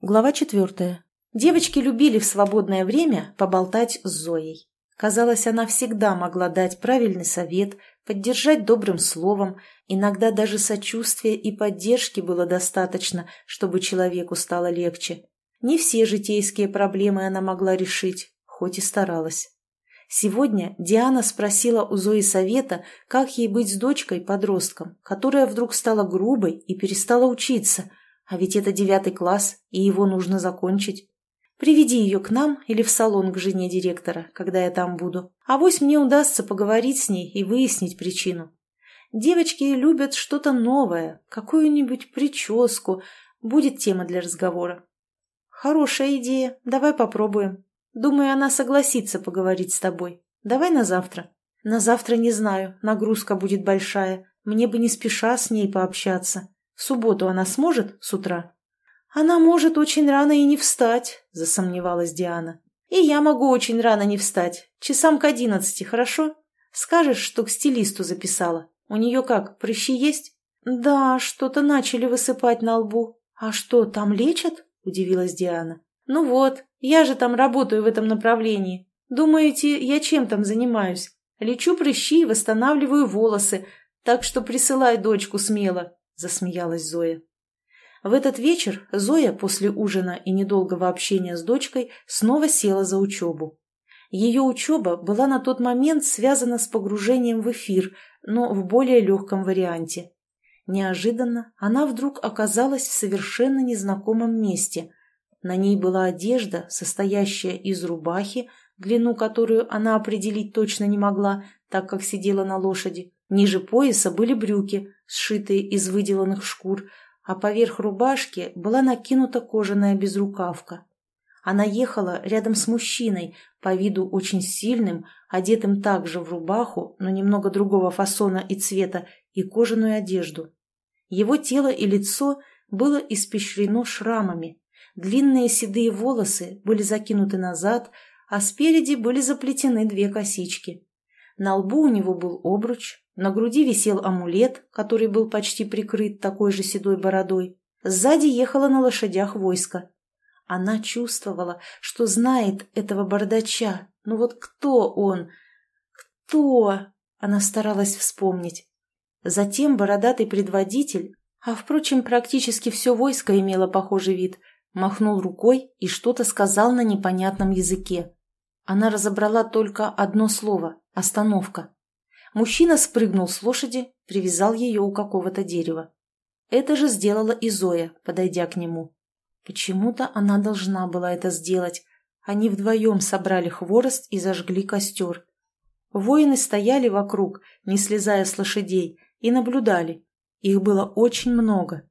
Глава четвертая. Девочки любили в свободное время поболтать с Зоей. Казалось, она всегда могла дать правильный совет, поддержать добрым словом, иногда даже сочувствия и поддержки было достаточно, чтобы человеку стало легче. Не все житейские проблемы она могла решить, хоть и старалась. Сегодня Диана спросила у Зои совета, как ей быть с дочкой-подростком, которая вдруг стала грубой и перестала учиться, а ведь это девятый класс, и его нужно закончить. Приведи ее к нам или в салон к жене директора, когда я там буду. А вось мне удастся поговорить с ней и выяснить причину. Девочки любят что-то новое, какую-нибудь прическу. Будет тема для разговора. Хорошая идея, давай попробуем. Думаю, она согласится поговорить с тобой. Давай на завтра. На завтра не знаю, нагрузка будет большая. Мне бы не спеша с ней пообщаться. В субботу она сможет с утра? Она может очень рано и не встать, засомневалась Диана. И я могу очень рано не встать. Часам к одиннадцати, хорошо? Скажешь, что к стилисту записала. У нее как, прыщи есть? Да, что-то начали высыпать на лбу. А что, там лечат? Удивилась Диана. Ну вот, я же там работаю в этом направлении. Думаете, я чем там занимаюсь? Лечу прыщи и восстанавливаю волосы, так что присылай дочку смело засмеялась Зоя. В этот вечер Зоя после ужина и недолгого общения с дочкой снова села за учебу. Ее учеба была на тот момент связана с погружением в эфир, но в более легком варианте. Неожиданно она вдруг оказалась в совершенно незнакомом месте. На ней была одежда, состоящая из рубахи, длину которую она определить точно не могла, так как сидела на лошади. Ниже пояса были брюки, сшитые из выделанных шкур, а поверх рубашки была накинута кожаная безрукавка. Она ехала рядом с мужчиной, по виду очень сильным, одетым также в рубаху, но немного другого фасона и цвета, и кожаную одежду. Его тело и лицо было испещрено шрамами. Длинные седые волосы были закинуты назад, а спереди были заплетены две косички. На лбу у него был обруч, на груди висел амулет, который был почти прикрыт такой же седой бородой. Сзади ехало на лошадях войско. Она чувствовала, что знает этого бардача. Но вот кто он? Кто? Она старалась вспомнить. Затем бородатый предводитель, а, впрочем, практически все войско имело похожий вид, махнул рукой и что-то сказал на непонятном языке. Она разобрала только одно слово – остановка. Мужчина спрыгнул с лошади, привязал ее у какого-то дерева. Это же сделала и Зоя, подойдя к нему. Почему-то она должна была это сделать. Они вдвоем собрали хворост и зажгли костер. Воины стояли вокруг, не слезая с лошадей, и наблюдали. Их было очень много.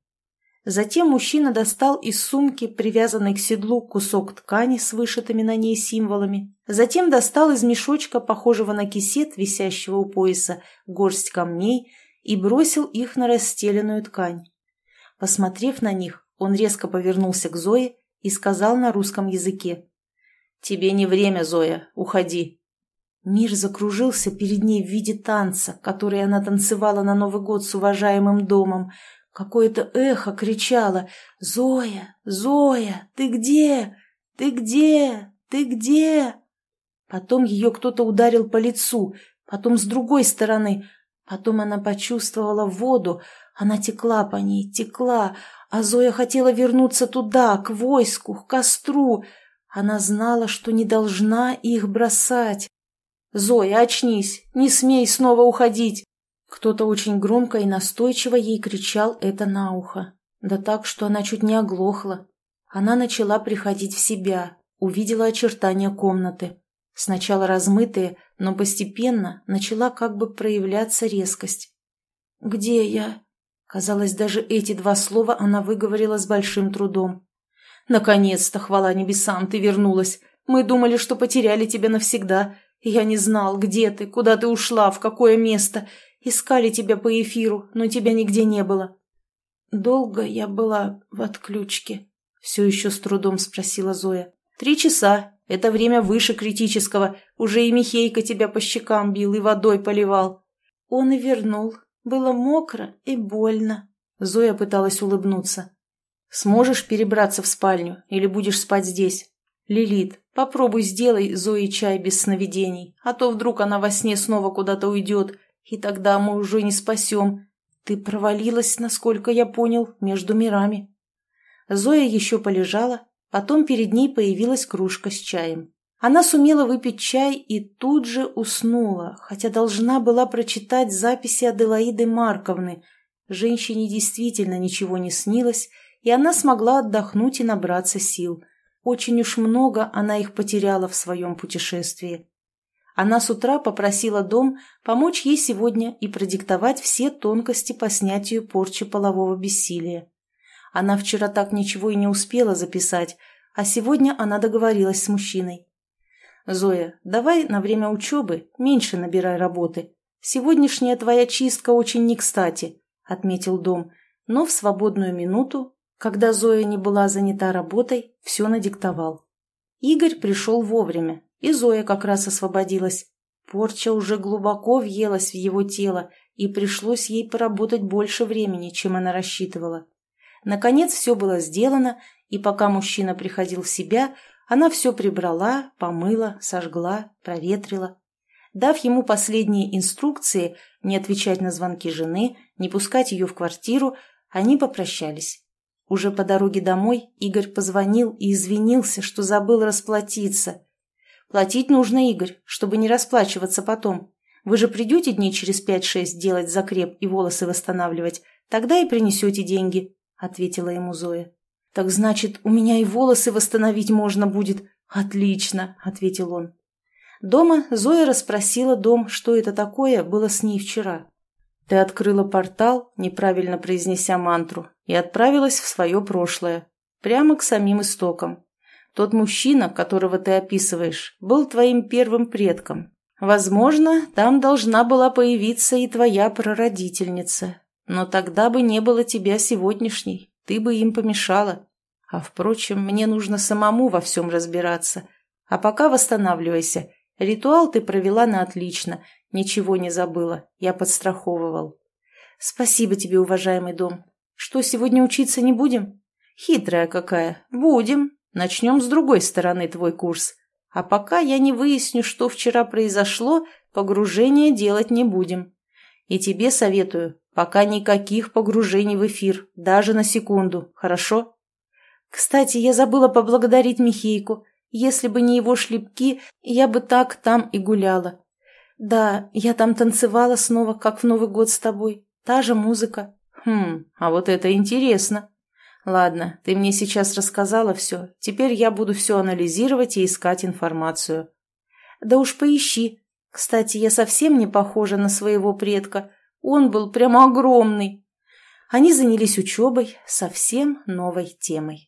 Затем мужчина достал из сумки, привязанной к седлу, кусок ткани с вышитыми на ней символами. Затем достал из мешочка, похожего на кисет, висящего у пояса, горсть камней и бросил их на расстеленную ткань. Посмотрев на них, он резко повернулся к Зое и сказал на русском языке. «Тебе не время, Зоя, уходи». Мир закружился перед ней в виде танца, который она танцевала на Новый год с уважаемым домом, Какое-то эхо кричало «Зоя! Зоя! Ты где? Ты где? Ты где?» Потом ее кто-то ударил по лицу, потом с другой стороны. Потом она почувствовала воду, она текла по ней, текла, а Зоя хотела вернуться туда, к войску, к костру. Она знала, что не должна их бросать. «Зоя, очнись! Не смей снова уходить!» Кто-то очень громко и настойчиво ей кричал это на ухо. Да так, что она чуть не оглохла. Она начала приходить в себя, увидела очертания комнаты. Сначала размытые, но постепенно начала как бы проявляться резкость. «Где я?» Казалось, даже эти два слова она выговорила с большим трудом. «Наконец-то, хвала небесам, ты вернулась. Мы думали, что потеряли тебя навсегда. Я не знал, где ты, куда ты ушла, в какое место. Искали тебя по эфиру, но тебя нигде не было». «Долго я была в отключке?» — все еще с трудом спросила Зоя. «Три часа. Это время выше критического. Уже и Михейка тебя по щекам бил и водой поливал». Он и вернул. Было мокро и больно. Зоя пыталась улыбнуться. Сможешь перебраться в спальню или будешь спать здесь? Лилит, попробуй сделай Зои чай без сновидений, а то вдруг она во сне снова куда-то уйдет, и тогда мы уже не спасем. Ты провалилась, насколько я понял, между мирами. Зоя еще полежала, потом перед ней появилась кружка с чаем. Она сумела выпить чай и тут же уснула, хотя должна была прочитать записи Аделаиды Марковны. Женщине действительно ничего не снилось, и она смогла отдохнуть и набраться сил. Очень уж много она их потеряла в своем путешествии. Она с утра попросила дом помочь ей сегодня и продиктовать все тонкости по снятию порчи полового бессилия. Она вчера так ничего и не успела записать, а сегодня она договорилась с мужчиной. «Зоя, давай на время учебы меньше набирай работы. Сегодняшняя твоя чистка очень не кстати», — отметил дом, но в свободную минуту, когда Зоя не была занята работой, все надиктовал. Игорь пришел вовремя, и Зоя как раз освободилась. Порча уже глубоко въелась в его тело, и пришлось ей поработать больше времени, чем она рассчитывала. Наконец все было сделано, и пока мужчина приходил в себя, она все прибрала, помыла, сожгла, проветрила. Дав ему последние инструкции не отвечать на звонки жены, не пускать ее в квартиру, они попрощались. Уже по дороге домой Игорь позвонил и извинился, что забыл расплатиться. «Платить нужно, Игорь, чтобы не расплачиваться потом. Вы же придете дней через пять-шесть делать закреп и волосы восстанавливать, тогда и принесете деньги», — ответила ему Зоя. «Так значит, у меня и волосы восстановить можно будет?» «Отлично», — ответил он. Дома Зоя расспросила дом, что это такое было с ней вчера. «Ты открыла портал, неправильно произнеся мантру, и отправилась в свое прошлое, прямо к самим истокам. Тот мужчина, которого ты описываешь, был твоим первым предком. Возможно, там должна была появиться и твоя прародительница, но тогда бы не было тебя сегодняшней, ты бы им помешала. А, впрочем, мне нужно самому во всем разбираться. А пока восстанавливайся. Ритуал ты провела на отлично. Ничего не забыла. Я подстраховывал. Спасибо тебе, уважаемый дом. Что, сегодня учиться не будем? Хитрая какая. Будем. Начнем с другой стороны твой курс. А пока я не выясню, что вчера произошло, погружение делать не будем. И тебе советую, пока никаких погружений в эфир, даже на секунду, хорошо? Кстати, я забыла поблагодарить Михейку. Если бы не его шлепки, я бы так там и гуляла. Да, я там танцевала снова, как в Новый год с тобой. Та же музыка. Хм, а вот это интересно. Ладно, ты мне сейчас рассказала все. Теперь я буду все анализировать и искать информацию. Да уж поищи. Кстати, я совсем не похожа на своего предка. Он был прямо огромный. Они занялись учебой совсем новой темой.